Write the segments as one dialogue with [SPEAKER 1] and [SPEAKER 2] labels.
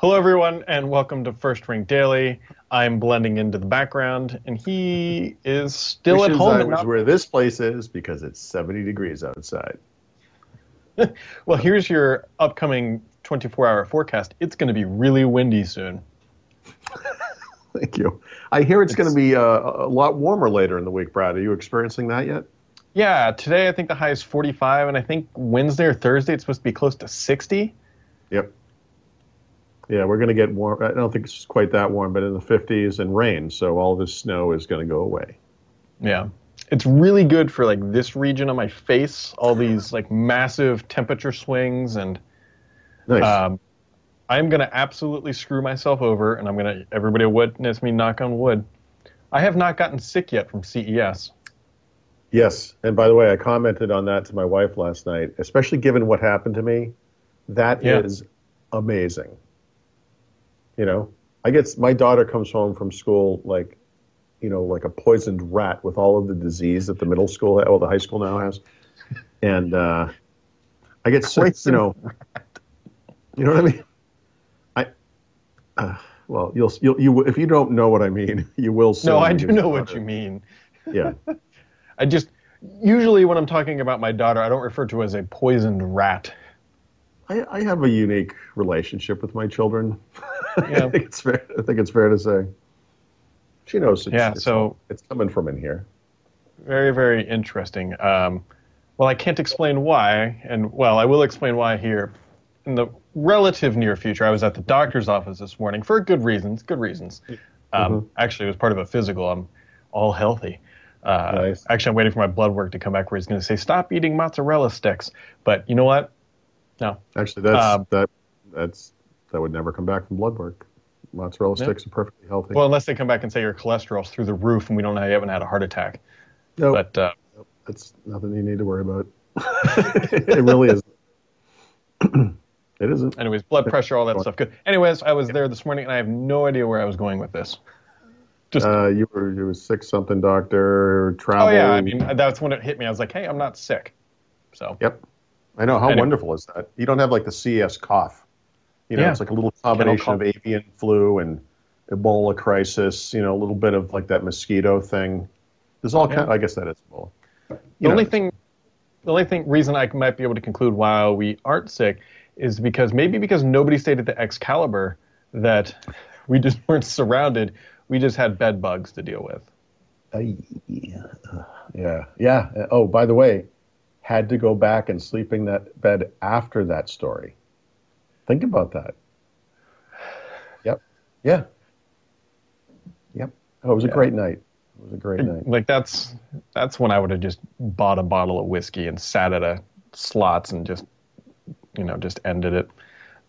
[SPEAKER 1] Hello, everyone, and welcome to First Ring Daily. I'm blending into the background, and he is still at home.
[SPEAKER 2] I
[SPEAKER 1] and
[SPEAKER 2] was
[SPEAKER 1] not-
[SPEAKER 2] where this place is because it's 70 degrees outside.
[SPEAKER 1] well, here's your upcoming 24-hour forecast. It's going to be really windy soon.
[SPEAKER 2] Thank you. I hear it's, going to be uh, a lot warmer later in the week, Brad. Are you experiencing that yet?
[SPEAKER 1] Yeah, today I think the high is 45, and I think Wednesday or Thursday it's supposed to be close to 60.
[SPEAKER 2] Yep. Yeah, we're going to get warm. I don't think it's quite that warm, but in the 50s and rain. So all this snow is going to go away.
[SPEAKER 1] Yeah. It's really good for like this region of my face, all these like massive temperature swings and
[SPEAKER 2] Nice.
[SPEAKER 1] um I'm going to absolutely screw myself over and I'm going to everybody witness me knock on wood. I have not gotten sick yet from CES.
[SPEAKER 2] yes. And by the way, I commented on that to my wife last night, especially given what happened to me. That is
[SPEAKER 1] Yeah.
[SPEAKER 2] amazing. You know, I get my daughter comes home from school like, you know, like a poisoned rat with all of the disease that the middle school, well, the high school now has, and uh, I get sick. You know, you know what I mean? I, uh, well, you'll you'll you if you don't know what I mean, you will.
[SPEAKER 1] No, I do know what you mean.
[SPEAKER 2] Yeah.
[SPEAKER 1] I just usually when I'm talking about my daughter, I don't refer to her as a poisoned rat.
[SPEAKER 2] I, I have a unique relationship with my children.
[SPEAKER 1] Yeah.
[SPEAKER 2] I think it's fair. I think it's fair to say. She knows. It's,
[SPEAKER 1] Yeah, so-
[SPEAKER 2] it's coming from in here.
[SPEAKER 1] Very, very interesting. Um, well, I can't explain why, and well, I will explain why here. In the relative near future, I was at the doctor's office this morning for good reasons. Good reasons. Um, Actually, it was part of a physical. I'm all healthy. Uh,
[SPEAKER 2] Nice.
[SPEAKER 1] Actually, I'm waiting for my blood work to come back where he's going to say, "Stop eating mozzarella sticks." But you know what? No.
[SPEAKER 2] Actually, that's
[SPEAKER 1] Um,
[SPEAKER 2] that that's that would never come back from blood work. Mozzarella sticks are perfectly healthy.
[SPEAKER 1] Well, unless they come back and say your cholesterol's through the roof and we don't know you haven't had a heart attack.
[SPEAKER 2] no,
[SPEAKER 1] But uh,
[SPEAKER 2] that's nothing you need to worry about. it really isn't. it isn't.
[SPEAKER 1] anyways, blood pressure, all that stuff. Good. Anyways, I was there this morning and I have no idea where I was going with this. Just
[SPEAKER 2] Uh, you were you were sick something doctor travel.
[SPEAKER 1] Oh yeah, I mean that's when it hit me. I was like, hey, I'm not sick. So
[SPEAKER 2] Yep. I know. How
[SPEAKER 1] Anyway.
[SPEAKER 2] wonderful is that? You don't have like the CS cough. You know,
[SPEAKER 1] Yeah.
[SPEAKER 2] it's like a little combination of avian flu and Ebola crisis. You know, a little bit of like that mosquito thing. There's all
[SPEAKER 1] Yeah.
[SPEAKER 2] kind. I guess that is Ebola.
[SPEAKER 1] the
[SPEAKER 2] You
[SPEAKER 1] only thing, the only thing reason I might be able to conclude why we aren't sick is because maybe because nobody stayed at the Excalibur that we just weren't surrounded. We just had bed bugs to deal with.
[SPEAKER 2] Uh, yeah, yeah, yeah. Oh, by the way, had to go back and sleep in that bed after that story. Think about that. Yep. Yeah. Yep. Oh, it was a great night. It was a great night.
[SPEAKER 1] Like that's that's when I would have just bought a bottle of whiskey and sat at a slots and just you know just ended it.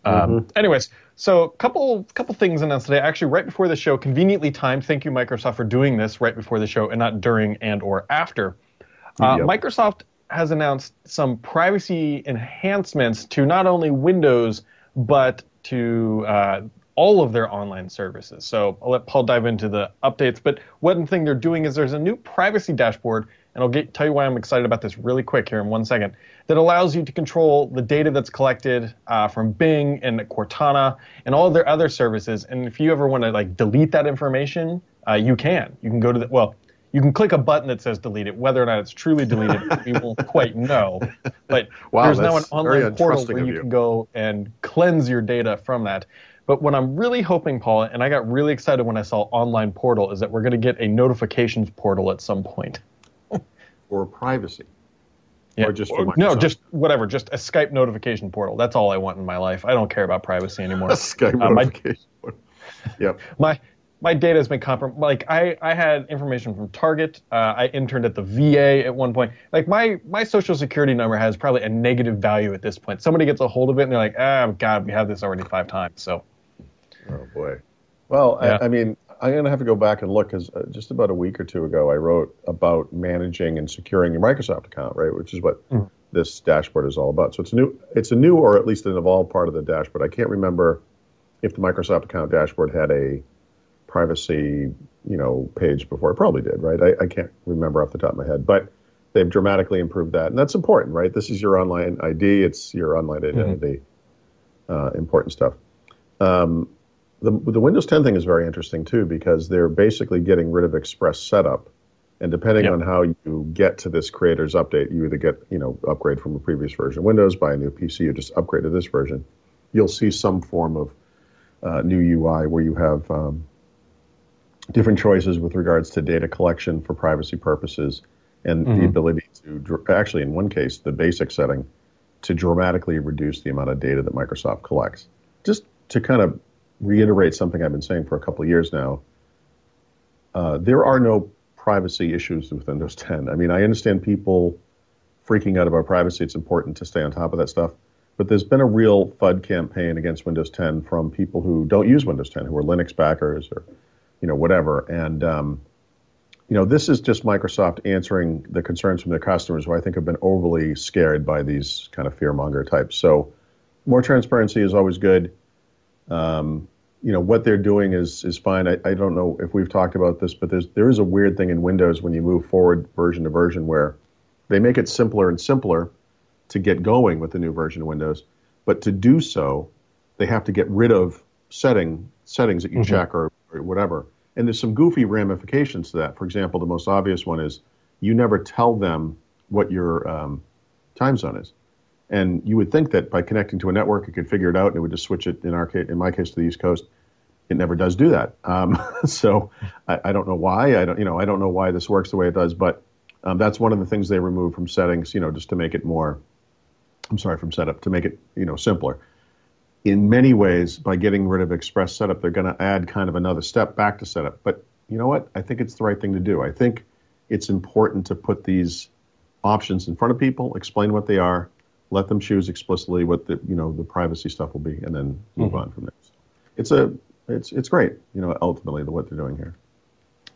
[SPEAKER 1] Um, anyways, so couple couple things announced today. Actually, right before the show, conveniently timed. Thank you, Microsoft, for doing this right before the show and not during and or after. Uh,
[SPEAKER 2] Yep.
[SPEAKER 1] Microsoft has announced some privacy enhancements to not only Windows but to uh, all of their online services. So I'll let Paul dive into the updates. But one thing they're doing is there's a new privacy dashboard, and I'll get, tell you why I'm excited about this really quick here in one second. That allows you to control the data that's collected uh, from Bing and Cortana and all of their other services. And if you ever want to like delete that information, uh, you can. You can go to the well. You can click a button that says delete it. Whether or not it's truly deleted, we won't quite know. But
[SPEAKER 2] Wow,
[SPEAKER 1] there's now an online portal where you
[SPEAKER 2] you.
[SPEAKER 1] can go and cleanse your data from that. But what I'm really hoping, Paul, and I got really excited when I saw online portal, is that we're going to get a notifications portal at some point.
[SPEAKER 2] For privacy.
[SPEAKER 1] Yeah.
[SPEAKER 2] Or just for
[SPEAKER 1] no, just whatever, just a Skype notification portal. That's all I want in my life. I don't care about privacy anymore.
[SPEAKER 2] Skype
[SPEAKER 1] Uh,
[SPEAKER 2] notification. yep.
[SPEAKER 1] my my data has been compromised. Like I, I had information from Target. Uh, I interned at the VA at one point. Like my my social security number has probably a negative value at this point. Somebody gets a hold of it and they're like, ah, God, we have this already five times. So
[SPEAKER 2] Oh boy. Well,
[SPEAKER 1] Yeah.
[SPEAKER 2] I, I mean, I'm going to have to go back and look because uh, just about a week or two ago, I wrote about managing and securing your Microsoft account, right? Which is what
[SPEAKER 1] Mm.
[SPEAKER 2] this dashboard is all about. So it's a new, it's a new or at least an evolved part of the dashboard. I can't remember if the Microsoft account dashboard had a privacy, you know, page before. I probably did, right? I, I can't remember off the top of my head, but they've dramatically improved that, and that's important, right? This is your online ID. It's your online identity. Uh, important stuff. um, the, the Windows 10 thing is very interesting too because they're basically getting rid of Express Setup, and depending yep. on how you get to this creator's update, you either get you know upgrade from a previous version of Windows, buy a new PC, or just upgrade to this version. You'll see some form of uh, new UI where you have um, different choices with regards to data collection for privacy purposes and mm-hmm. the ability to actually in one case the basic setting to dramatically reduce the amount of data that Microsoft collects. Just to kind of reiterate something I've been saying for a couple of years now, uh, there are no privacy issues with Windows 10. I mean, I understand people freaking out about privacy. It's important to stay on top of that stuff. But there's been a real FUD campaign against Windows 10 from people who don't use Windows 10, who are Linux backers or, you know, whatever. And, um, you know, this is just Microsoft answering the concerns from their customers who I think have been overly scared by these kind of fearmonger types. So more transparency is always good. Um, you know, what they're doing is, is fine. I, I don't know if we've talked about this, but there's, there is a weird thing in Windows when you move forward version to version where they make it simpler and simpler to get going with the new version of Windows. But to do so, they have to get rid of setting settings that you mm-hmm. check or, or whatever. And there's some goofy ramifications to that. For example, the most obvious one is you never tell them what your um, time zone is. And you would think that by connecting to a network, it could figure it out and it would just switch it in our case, in my case, to the East Coast. It never does do that. Um, so I, I, don't know why. I don't, you know, I don't know why this works the way it does. But um, that's one of the things they remove from settings, you know, just to make it more. I'm sorry, from setup to make it, you know, simpler in many ways, by getting rid of Express Setup, they're going to add kind of another step back to setup. But you know what? I think it's the right thing to do. I think it's important to put these options in front of people, explain what they are, let them choose explicitly what the you know the privacy stuff will be, and then move mm-hmm. on from there. So it's a it's it's great, you know, ultimately the what they're doing here.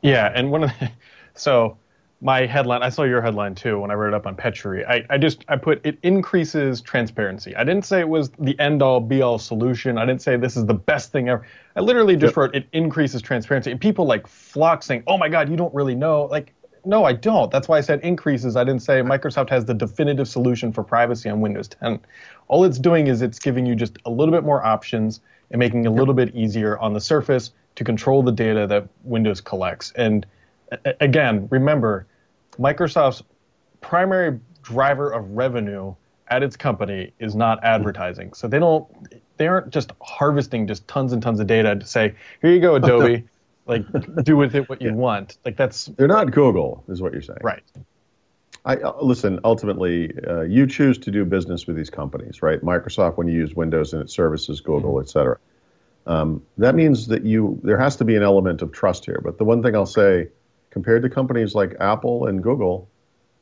[SPEAKER 1] Yeah, and one of the, so my headline i saw your headline too when i wrote it up on Petri. I, I just i put it increases transparency. I didn't say it was the end all be all solution. I didn't say this is the best thing ever. I literally just yep. wrote it increases transparency. And people like flock saying oh my god you don't really know. Like no i don't. That's why i said increases. I didn't say microsoft has the definitive solution for privacy on windows 10 all it's doing is it's giving you just a little bit more options and making it a little bit easier on the surface to control the data that windows collects. And again remember Microsoft's primary driver of revenue at its company is not advertising. So they don't they aren't just harvesting just tons and tons of data to say, here you go, Adobe, like do with it what you yeah. want. Like that's
[SPEAKER 2] they're not Google, is what you're saying,
[SPEAKER 1] right?
[SPEAKER 2] I uh, listen. Ultimately, uh, you choose to do business with these companies, right? Microsoft, when you use Windows and its services, Google, mm-hmm. et cetera. Um, that means that you there has to be an element of trust here. But the one thing I'll say compared to companies like Apple and Google,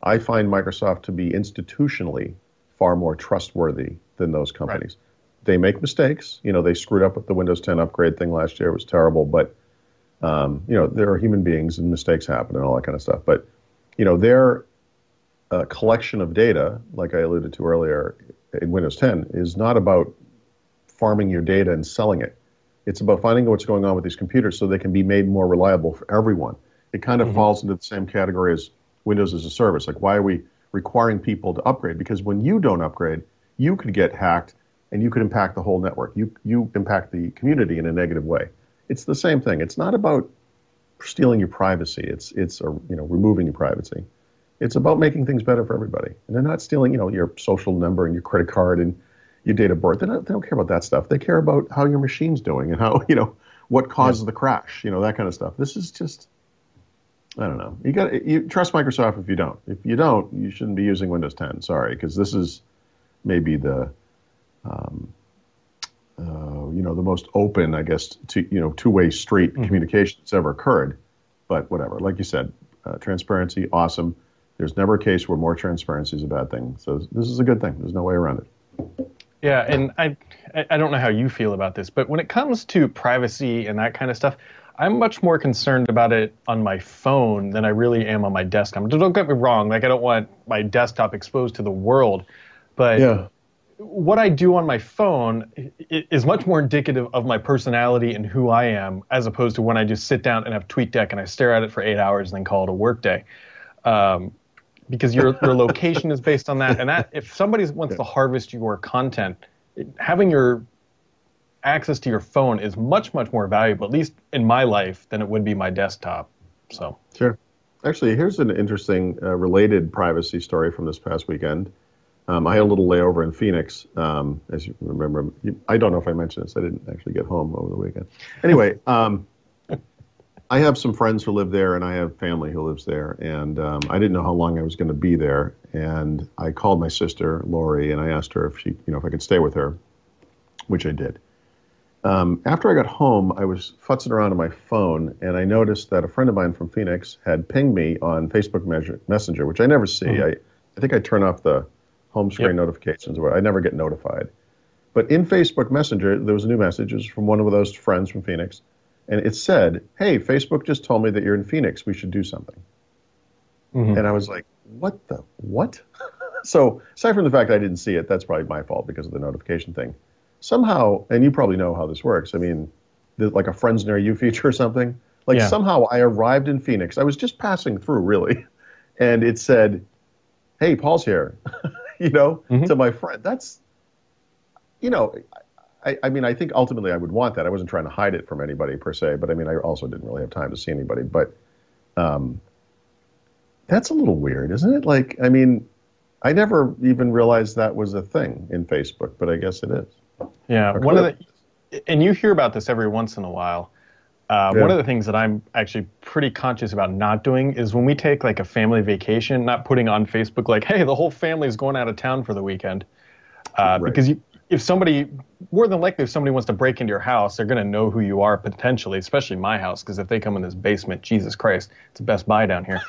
[SPEAKER 2] I find Microsoft to be institutionally far more trustworthy than those companies. Right. They make mistakes. You know, they screwed up with the Windows 10 upgrade thing last year. It was terrible, but um, you know, there are human beings and mistakes happen and all that kind of stuff. But you know, their uh, collection of data, like I alluded to earlier in Windows 10, is not about farming your data and selling it. It's about finding out what's going on with these computers so they can be made more reliable for everyone it kind of mm-hmm. falls into the same category as Windows as a service. Like, why are we requiring people to upgrade? Because when you don't upgrade, you could get hacked and you could impact the whole network. You you impact the community in a negative way. It's the same thing. It's not about stealing your privacy. It's it's a, you know removing your privacy. It's about making things better for everybody. And they're not stealing you know your social number and your credit card and your date of birth. They don't, they don't care about that stuff. They care about how your machine's doing and how you know what causes yeah. the crash. You know that kind of stuff. This is just I don't know. You got you trust Microsoft if you don't. If you don't, you shouldn't be using Windows 10. Sorry, because this is maybe the um, uh, you know the most open, I guess, to you know two-way street mm-hmm. communication that's ever occurred. But whatever. Like you said, uh, transparency, awesome. There's never a case where more transparency is a bad thing. So this is a good thing. There's no way around it.
[SPEAKER 1] Yeah, and I I don't know how you feel about this, but when it comes to privacy and that kind of stuff, I'm much more concerned about it on my phone than I really am on my desktop. Don't get me wrong, like I don't want my desktop exposed to the world, but yeah. what I do on my phone is much more indicative of my personality and who I am, as opposed to when I just sit down and have TweetDeck and I stare at it for eight hours and then call it a workday. Um, because your your location is based on that, and that if somebody wants to harvest your content, having your access to your phone is much much more valuable, at least in my life, than it would be my desktop. So
[SPEAKER 2] sure. Actually, here's an interesting uh, related privacy story from this past weekend. Um, I had a little layover in Phoenix, um, as you remember. I don't know if I mentioned this. I didn't actually get home over the weekend. Anyway, um, I have some friends who live there, and I have family who lives there. And um, I didn't know how long I was going to be there. And I called my sister Lori, and I asked her if she, you know, if I could stay with her, which I did. Um, after I got home, I was futzing around on my phone, and I noticed that a friend of mine from Phoenix had pinged me on Facebook Messenger, which I never see. Mm-hmm. I, I think I turn off the home screen yep. notifications, where I never get notified. But in Facebook Messenger, there was a new message. It was from one of those friends from Phoenix, and it said, "Hey, Facebook just told me that you're in Phoenix. We should do something." Mm-hmm. And I was like, "What the what?" so aside from the fact I didn't see it, that's probably my fault because of the notification thing somehow, and you probably know how this works. I mean, like a friends near you feature or something. Like yeah. somehow I arrived in Phoenix. I was just passing through, really, and it said, "Hey, Paul's here," you know, mm-hmm. to my friend. That's, you know, I, I, mean, I think ultimately I would want that. I wasn't trying to hide it from anybody per se, but I mean, I also didn't really have time to see anybody. But um, that's a little weird, isn't it? Like, I mean, I never even realized that was a thing in Facebook, but I guess it is.
[SPEAKER 1] Yeah, one of the, and you hear about this every once in a while. Uh, yeah. One of the things that I'm actually pretty conscious about not doing is when we take like a family vacation, not putting on Facebook like, "Hey, the whole family is going out of town for the weekend," uh, right. because you, if somebody, more than likely, if somebody wants to break into your house, they're going to know who you are potentially, especially my house, because if they come in this basement, Jesus Christ, it's a Best Buy down here.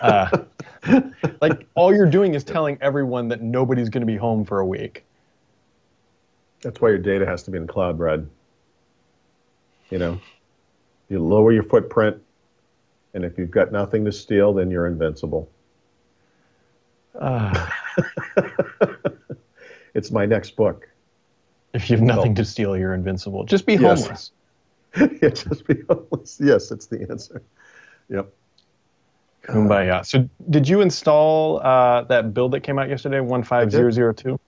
[SPEAKER 1] uh, like all you're doing is telling everyone that nobody's going to be home for a week.
[SPEAKER 2] That's why your data has to be in cloud, Brad. You know, you lower your footprint, and if you've got nothing to steal, then you're invincible. Uh. it's my next book.
[SPEAKER 1] If you have nothing oh. to steal, you're invincible. Just be
[SPEAKER 2] yes. homeless. yeah, just be homeless. Yes, it's the answer. Yep.
[SPEAKER 1] Kumbaya. So, did you install uh, that build that came out yesterday, 15002?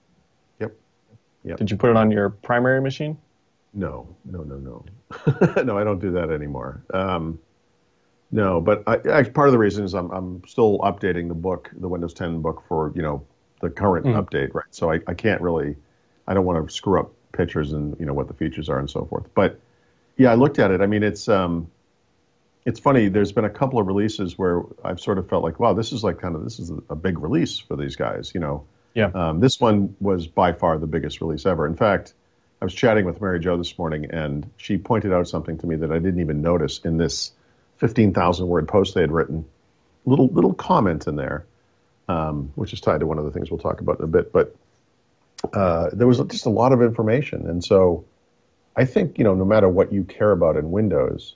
[SPEAKER 1] Yep. Did you put it on your primary machine?
[SPEAKER 2] No, no, no, no. no, I don't do that anymore. Um, no, but I, I, part of the reason is I'm, I'm still updating the book, the Windows 10 book for, you know, the current mm. update, right? So I, I can't really, I don't want to screw up pictures and, you know, what the features are and so forth. But yeah, I looked at it. I mean, it's, um, it's funny. There's been a couple of releases where I've sort of felt like, wow, this is like kind of, this is a big release for these guys, you know.
[SPEAKER 1] Yeah.
[SPEAKER 2] Um, this one was by far the biggest release ever. In fact, I was chatting with Mary Jo this morning, and she pointed out something to me that I didn't even notice in this 15,000 word post they had written. Little little comment in there, um, which is tied to one of the things we'll talk about in a bit. But uh, there was just a lot of information, and so I think you know, no matter what you care about in Windows,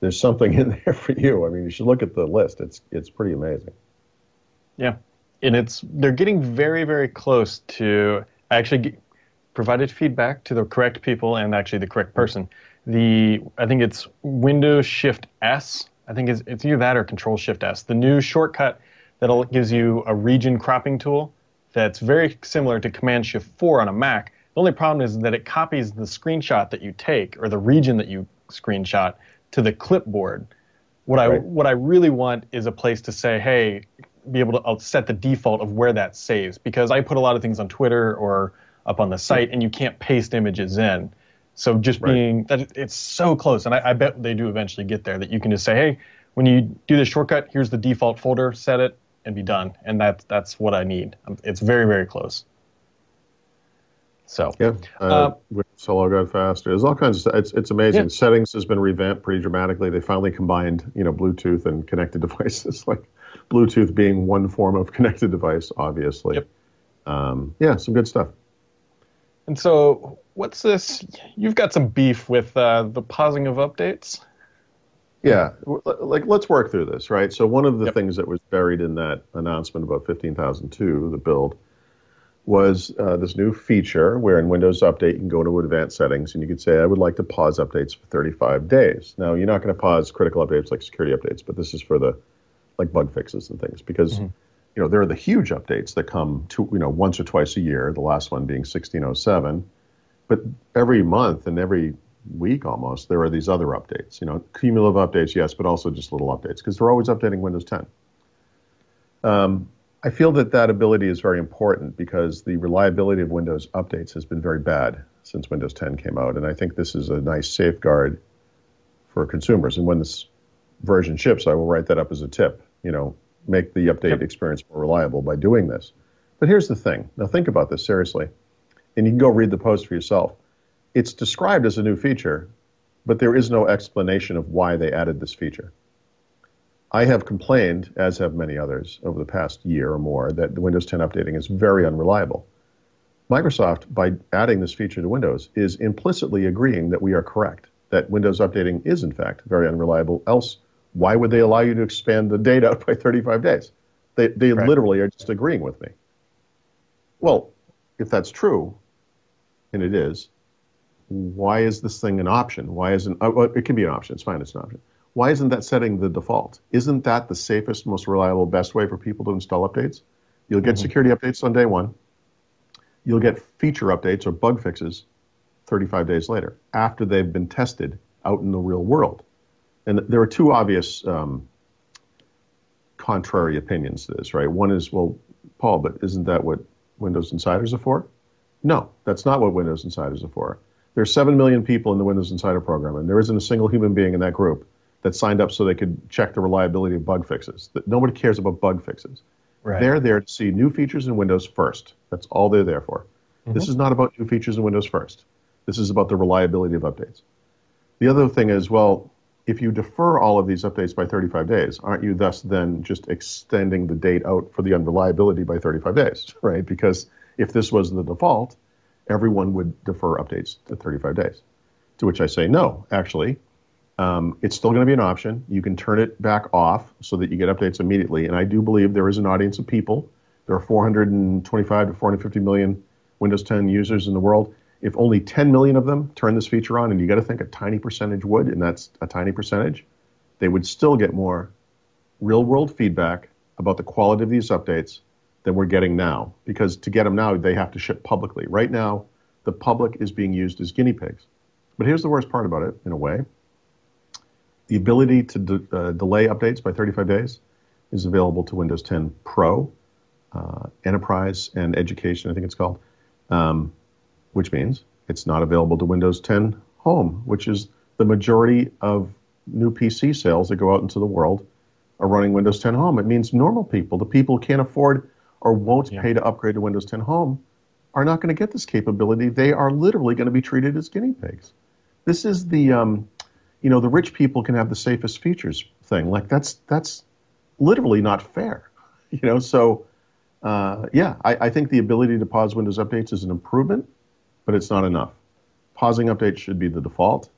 [SPEAKER 2] there's something in there for you. I mean, you should look at the list. It's it's pretty amazing.
[SPEAKER 1] Yeah, and it's they're getting very very close to actually provided feedback to the correct people and actually the correct person. The I think it's Windows Shift S. I think it's, it's either that or Control Shift S. The new shortcut that gives you a region cropping tool that's very similar to Command Shift 4 on a Mac. The only problem is that it copies the screenshot that you take or the region that you screenshot to the clipboard. What right. I what I really want is a place to say, hey, be able to set the default of where that saves because I put a lot of things on Twitter or up on the site and you can't paste images in. So just right. being that it's so close, and I, I, bet they do eventually get there that you can just say, hey, when you do this shortcut, here's the default folder, set it, and be done. And that's that's what I need. It's very very close. So
[SPEAKER 2] yeah, uh, uh, solo got faster. There's all kinds of. It's it's amazing. Yeah. Settings has been revamped pretty dramatically. They finally combined you know Bluetooth and connected devices like Bluetooth being one form of connected device, obviously. Yep. Um, yeah, some good stuff.
[SPEAKER 1] And so, what's this? You've got some beef with uh, the pausing of updates.
[SPEAKER 2] Yeah, like let's work through this, right? So one of the yep. things that was buried in that announcement about 15,002, the build, was uh, this new feature where in Windows Update you can go to advanced settings and you can say, I would like to pause updates for 35 days. Now, you're not going to pause critical updates like security updates, but this is for the like bug fixes and things because mm-hmm. you know there are the huge updates that come to you know once or twice a year. The last one being 1607. but every month and every week almost, there are these other updates. You know, cumulative updates, yes, but also just little updates because they're always updating Windows 10. Um, I feel that that ability is very important because the reliability of Windows updates has been very bad since Windows 10 came out, and I think this is a nice safeguard for consumers. And when this version ships, I will write that up as a tip. You know, make the update yep. experience more reliable by doing this. But here's the thing. Now think about this seriously, and you can go read the post for yourself. It's described as a new feature, but there is no explanation of why they added this feature. I have complained, as have many others, over the past year or more, that the Windows 10 updating is very unreliable. Microsoft, by adding this feature to Windows, is implicitly agreeing that we are correct, that Windows updating is, in fact, very unreliable. Else, why would they allow you to expand the date out by 35 days? They, they right. literally are just agreeing with me. Well, if that's true, and it is, why is this thing an option? Why isn't uh, well, it can be an option? It's fine. It's an option. Why isn't that setting the default? Isn't that the safest, most reliable, best way for people to install updates? You'll get mm-hmm. security updates on day one. You'll get feature updates or bug fixes 35 days later after they've been tested out in the real world. And there are two obvious um, contrary opinions to this, right? One is, well, Paul, but isn't that what Windows Insiders are for? No, that's not what Windows Insiders are for. There are 7 million people in the Windows Insider program, and there isn't a single human being in that group that signed up so they could check the reliability of bug fixes. Nobody cares about bug fixes. Right. They're there to see new features in Windows first. That's all they're there for. Mm-hmm. This is not about new features in Windows first. This is about the reliability of updates. The other thing is, well, if you defer all of these updates by 35 days, aren't you thus then just extending the date out for the unreliability by 35 days, right? Because if this was the default, everyone would defer updates to 35 days. To which I say, no, actually, um, it's still going to be an option. You can turn it back off so that you get updates immediately. And I do believe there is an audience of people. There are 425 to 450 million Windows 10 users in the world. If only 10 million of them turn this feature on, and you got to think a tiny percentage would, and that's a tiny percentage, they would still get more real world feedback about the quality of these updates than we're getting now. Because to get them now, they have to ship publicly. Right now, the public is being used as guinea pigs. But here's the worst part about it, in a way the ability to de- uh, delay updates by 35 days is available to Windows 10 Pro, uh, Enterprise, and Education, I think it's called, um, which means it's not available to Windows 10 Home, which is the majority of new PC sales that go out into the world are running Windows 10 Home. It means normal people, the people who can't afford or won't yeah. pay to upgrade to Windows 10 Home, are not going to get this capability. They are literally going to be treated as guinea pigs. This is the um, you know, the rich people can have the safest features thing. Like that's that's literally not fair. You know, so uh, yeah, I, I, think the ability to pause Windows updates is an improvement, but it's not enough. Pausing updates should be the default.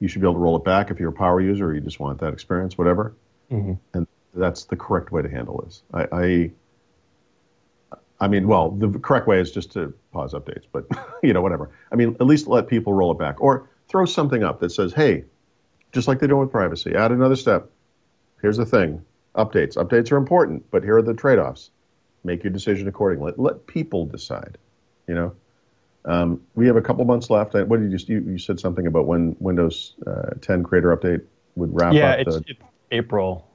[SPEAKER 2] You should be able to roll it back if you're a power user or you just want that experience, whatever. Mm-hmm. And that's the correct way to handle this. I, I I mean, well, the correct way is just to pause updates, but you know, whatever. I mean, at least let people roll it back or throw something up that says, "Hey, just like they do with privacy. Add another step. Here's the thing updates. Updates are important, but here are the trade offs. Make your decision accordingly. Let, let people decide. You know, um, we have a couple months left. What did you, you, you said something about when Windows uh, 10 Creator Update would wrap
[SPEAKER 1] yeah,
[SPEAKER 2] up?
[SPEAKER 1] Yeah, it's, the, it's April.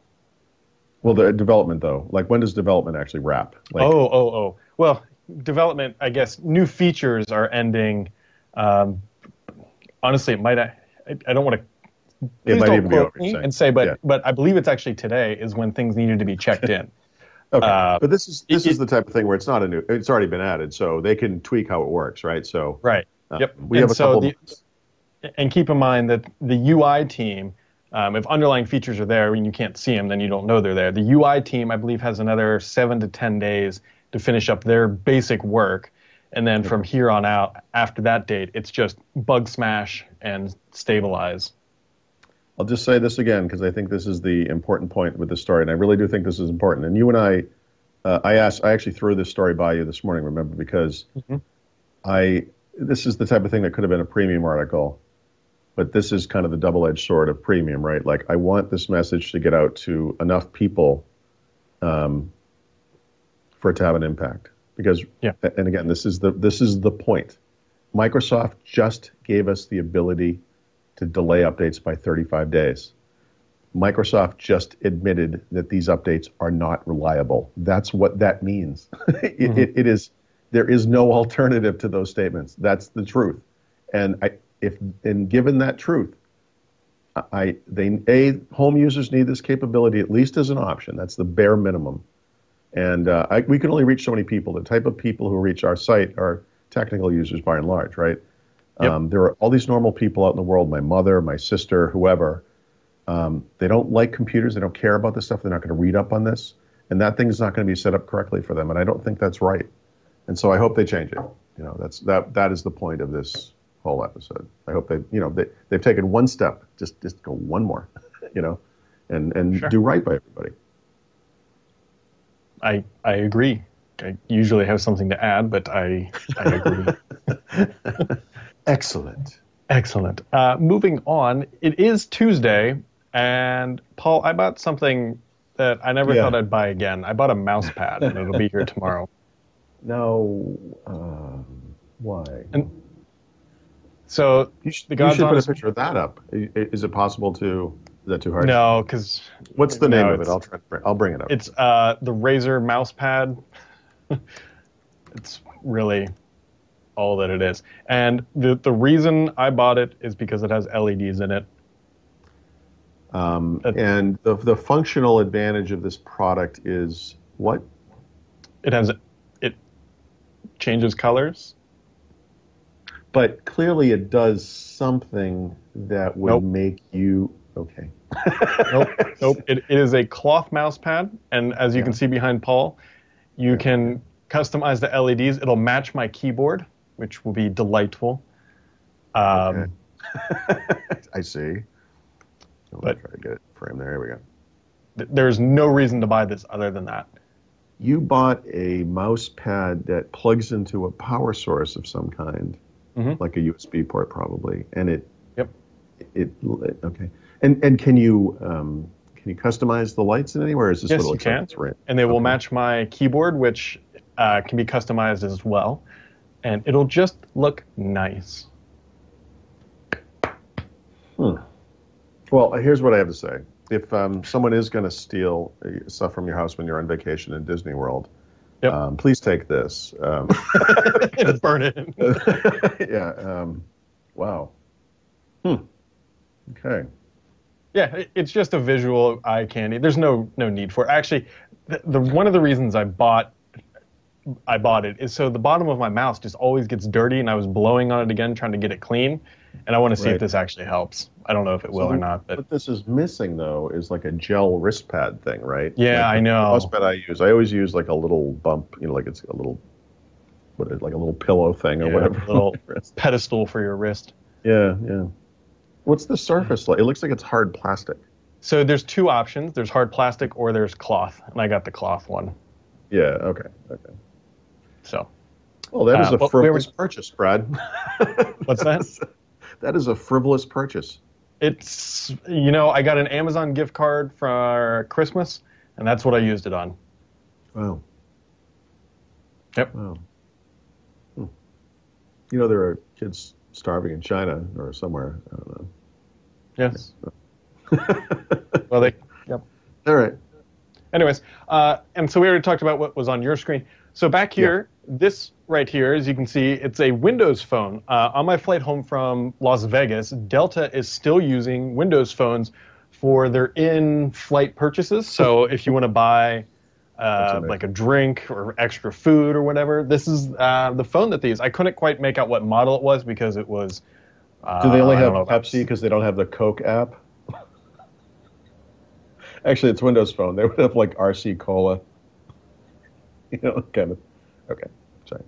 [SPEAKER 2] Well, the development though, like when does development actually wrap? Like,
[SPEAKER 1] oh, oh, oh. Well, development. I guess new features are ending. Um, honestly, it might. I, I don't want to Please don't quote me and say, but yeah. but I believe it's actually today is when things needed to be checked in.
[SPEAKER 2] Okay, uh, but this is this it, is the type of thing where it's not a new. It's already been added, so they can tweak how it works, right? So
[SPEAKER 1] right. Uh, yep. We and have a so couple. The, and keep in mind that the UI team, um, if underlying features are there and you can't see them, then you don't know they're there. The UI team, I believe, has another seven to ten days to finish up their basic work. And then from here on out, after that date, it's just bug smash and stabilize.
[SPEAKER 2] I'll just say this again because I think this is the important point with the story, and I really do think this is important. And you and I, uh, I asked, I actually threw this story by you this morning. Remember, because mm-hmm. I this is the type of thing that could have been a premium article, but this is kind of the double-edged sword of premium, right? Like I want this message to get out to enough people um, for it to have an impact. Because, yeah. and again, this is the this is the point. Microsoft just gave us the ability to delay updates by 35 days. Microsoft just admitted that these updates are not reliable. That's what that means. it, mm-hmm. it, it is there is no alternative to those statements. That's the truth. And I, if and given that truth, I they a home users need this capability at least as an option. That's the bare minimum. And uh, I, we can only reach so many people. The type of people who reach our site are technical users by and large, right? Yep. Um, there are all these normal people out in the world. My mother, my sister, whoever. Um, they don't like computers. They don't care about this stuff. They're not going to read up on this, and that thing is not going to be set up correctly for them. And I don't think that's right. And so I hope they change it. You know, that's that that is the point of this whole episode. I hope they, you know, they they've taken one step. Just just go one more. You know, and and sure. do right by everybody.
[SPEAKER 1] I I agree. I usually have something to add, but I I agree.
[SPEAKER 2] Excellent.
[SPEAKER 1] Excellent. Uh, moving on, it is Tuesday, and Paul, I bought something that I never yeah. thought I'd buy again. I bought a mouse pad, and it'll be here tomorrow.
[SPEAKER 2] No, um, why?
[SPEAKER 1] And so
[SPEAKER 2] you should, the you should put a picture of that up. Is it possible to? Is that too hard?
[SPEAKER 1] No, because
[SPEAKER 2] what's the name no, of it? I'll try. I'll bring it up.
[SPEAKER 1] It's uh, the Razer mouse pad. it's really all that it is. And the the reason I bought it is because it has LEDs in it.
[SPEAKER 2] Um, and the the functional advantage of this product is what?
[SPEAKER 1] It has it changes colors.
[SPEAKER 2] But clearly, it does something that would nope. make you okay.
[SPEAKER 1] nope, nope. It, it is a cloth mouse pad, and as you yeah. can see behind Paul, you yeah. can customize the LEDs. It'll match my keyboard which will be delightful. Um,
[SPEAKER 2] okay. I see. but try to get it framed there. Here we go.
[SPEAKER 1] Th- there's no reason to buy this other than that.
[SPEAKER 2] You bought a mouse pad that plugs into a power source of some kind, mm-hmm. like a USB port probably, and it.
[SPEAKER 1] Yep.
[SPEAKER 2] It, it okay. And and can you um, can you customize the lights in anywhere? Is this
[SPEAKER 1] yes, you can. And they will match my keyboard, which uh, can be customized as well and it'll just look nice.
[SPEAKER 2] Hmm. Well, here's what I have to say. If um, someone is going to steal uh, stuff from your house when you're on vacation in Disney World, yep. um, please take this. Um,
[SPEAKER 1] burn it.
[SPEAKER 2] yeah. Um, wow. Hmm. Okay.
[SPEAKER 1] Yeah, it's just a visual eye candy. There's no no need for it. Actually, the, the one of the reasons I bought I bought it is so the bottom of my mouse just always gets dirty, and I was blowing on it again trying to get it clean, and I want to see right. if this actually helps. I don't know if it will so or not, but
[SPEAKER 2] what this is missing though is like a gel wrist pad thing, right?
[SPEAKER 1] Yeah,
[SPEAKER 2] like
[SPEAKER 1] I know.
[SPEAKER 2] Mouse pad I use, I always use like a little bump, you know, like it's a little what is like a little pillow thing or
[SPEAKER 1] yeah,
[SPEAKER 2] whatever,
[SPEAKER 1] a little pedestal for your wrist.
[SPEAKER 2] Yeah, yeah. What's the surface like? It looks like it's hard plastic.
[SPEAKER 1] So there's two options. There's hard plastic or there's cloth, and I got the cloth one.
[SPEAKER 2] Yeah. Okay. Okay.
[SPEAKER 1] So.
[SPEAKER 2] Well, that is uh, a frivolous purchase, Brad.
[SPEAKER 1] What's that?
[SPEAKER 2] that is a frivolous purchase.
[SPEAKER 1] It's you know I got an Amazon gift card for Christmas, and that's what I used it on.
[SPEAKER 2] Wow.
[SPEAKER 1] Yep.
[SPEAKER 2] Wow. Hmm. You know there are kids starving in China or somewhere. I don't know.
[SPEAKER 1] Yes. well, they. Yep.
[SPEAKER 2] All right.
[SPEAKER 1] Anyways, uh, and so we already talked about what was on your screen. So back here, yeah. this right here, as you can see, it's a Windows phone. Uh, on my flight home from Las Vegas, Delta is still using Windows phones for their in-flight purchases. So if you want to buy uh, like a drink or extra food or whatever, this is uh, the phone that they use. I couldn't quite make out what model it was because it was.
[SPEAKER 2] Do they only uh, have Pepsi because they don't have the Coke app? Actually, it's Windows Phone. They would have like RC Cola. you know, kind of. Okay, sorry.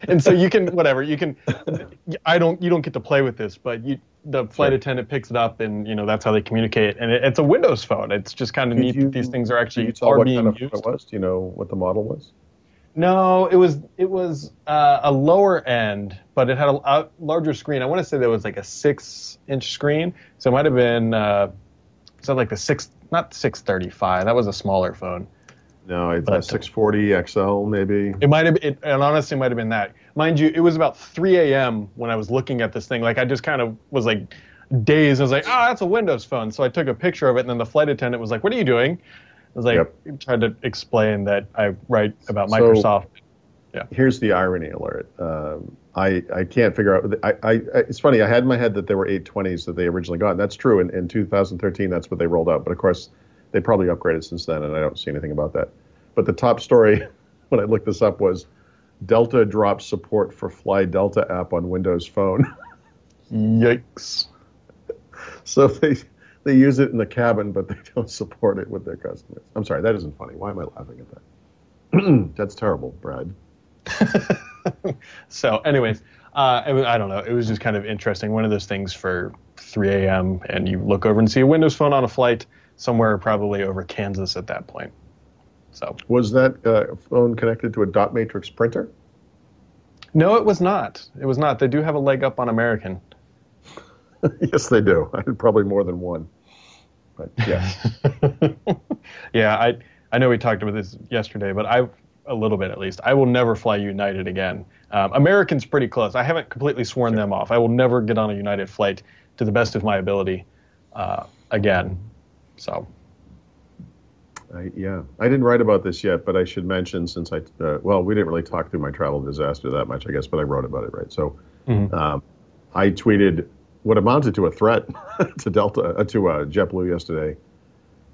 [SPEAKER 1] and so you can whatever you can. I don't. You don't get to play with this, but you the flight sure. attendant picks it up, and you know that's how they communicate. And it, it's a Windows phone. It's just kind of neat you, that these things are actually are being kind of used.
[SPEAKER 2] It was? Do you know what the model was?
[SPEAKER 1] No, it was it was uh, a lower end, but it had a, a, larger screen. I want to say there was like a six inch screen, so it might have been. Uh, so like the six, not six thirty five. That was a smaller phone.
[SPEAKER 2] No, it's a 640 XL maybe.
[SPEAKER 1] It might have, it, and honestly, it might have been that. mind you, it was about 3 a.m. when I was looking at this thing. Like I just kind of was like dazed. I was like, oh, that's a Windows phone. So I took a picture of it, and then the flight attendant was like, "What are you doing?" I was like,
[SPEAKER 2] Yep.
[SPEAKER 1] tried to explain that I write about Microsoft. Yeah.
[SPEAKER 2] Here's the irony alert. Um, I, I can't figure out. I, I, it's funny. I had in my head that there were 820s that they originally got. And that's true. In, in 2013, that's what they rolled out. But of course, they probably upgraded since then, and I don't see anything about that. But the top story when I looked this up was Delta drops support for Fly Delta app on Windows Phone.
[SPEAKER 1] Yikes!
[SPEAKER 2] so they they use it in the cabin, but they don't support it with their customers. I'm sorry, that isn't funny. Why am I laughing at that? that's terrible, Brad.
[SPEAKER 1] so, anyways, uh, I don't know. It was just kind of interesting. One of those things for 3 a.m. and you look over and see a Windows phone on a flight somewhere, probably over Kansas at that point. So,
[SPEAKER 2] Was that uh, phone connected to a dot matrix printer?
[SPEAKER 1] no, it was not. It was not. They do have a leg up on American.
[SPEAKER 2] yes, they do. I had probably more than one. But yeah,
[SPEAKER 1] yeah, I I know we talked about this yesterday, but I a little bit at least. I will never fly United again. Um, American's pretty close. I haven't completely sworn them off. I will never get on a United flight to the best of my ability uh, again. So
[SPEAKER 2] I, yeah. I didn't write about this yet, but I should mention since I uh, well, we didn't really talk through my travel disaster that much, I guess, but I wrote about it, right? So, um, I tweeted what amounted to a threat to Delta uh, to uh, JetBlue yesterday,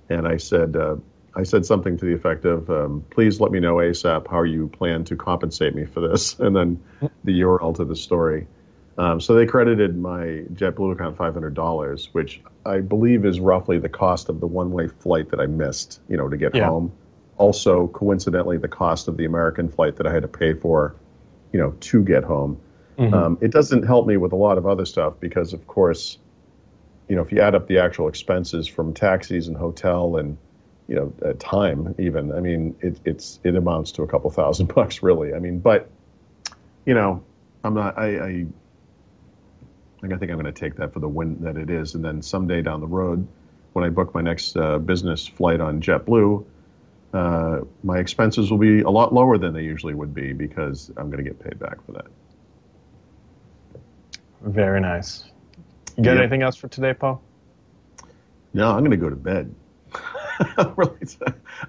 [SPEAKER 2] and I said. Uh, I said something to the effect of, um, "Please let me know ASAP how you plan to compensate me for this," and then the URL to the story. Um, so they credited my JetBlue account five hundred dollars, which I believe is roughly the cost of the one-way flight that I missed, you know, to get
[SPEAKER 1] Yeah.
[SPEAKER 2] home. Also, coincidentally, the cost of the American flight that I had to pay for, you know, to get home. Um, it doesn't help me with a lot of other stuff because, of course, you know, if you add up the actual expenses from taxis and hotel and you know uh, time, even, I mean, it, it's it amounts to a couple thousand bucks, really. I mean, but you know, I'm not. I, I like, I think I'm going to take that for the win that it is, and then someday down the road, when I book my next uh, business flight on JetBlue, uh, my expenses will be a lot lower than they usually would be because I'm going to get paid back for that.
[SPEAKER 1] very nice. You got
[SPEAKER 2] Yep.
[SPEAKER 1] anything else for today, Paul?
[SPEAKER 2] No, I'm going to go to bed. really,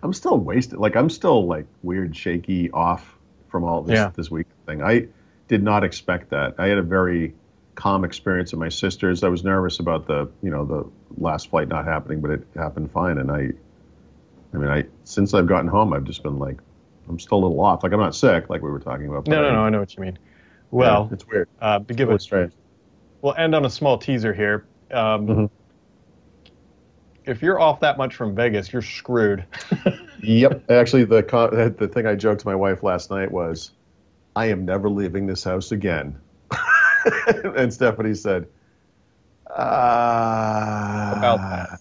[SPEAKER 2] I'm still wasted. Like I'm still like weird, shaky, off from all this
[SPEAKER 1] Yeah.
[SPEAKER 2] this week thing. I did not expect that. I had a very calm experience at my sister's. I was nervous about the you know the last flight not happening, but it happened fine. And I, I mean, I since I've gotten home, I've just been like, I'm still a little off. Like I'm not sick, like we were talking about.
[SPEAKER 1] No, no, no. I know what you mean. Well,
[SPEAKER 2] yeah, it's weird.
[SPEAKER 1] uh, to give
[SPEAKER 2] Really
[SPEAKER 1] a
[SPEAKER 2] strange.
[SPEAKER 1] we'll end on a small teaser here. Um,
[SPEAKER 2] Mhm.
[SPEAKER 1] If you're off that much from Vegas, you're screwed.
[SPEAKER 2] Yep. Actually, the the thing I joked to my wife last night was, "I am never leaving this house again." and Stephanie said, uh,
[SPEAKER 1] About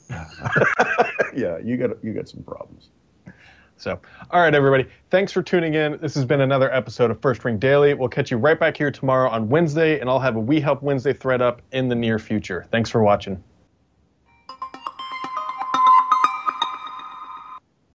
[SPEAKER 1] that.
[SPEAKER 2] yeah, you got you got some problems.
[SPEAKER 1] So, all right, everybody. Thanks for tuning in. This has been another episode of First Ring Daily. We'll catch you right back here tomorrow on Wednesday, and I'll have a We Help Wednesday thread up in the near future. Thanks for watching.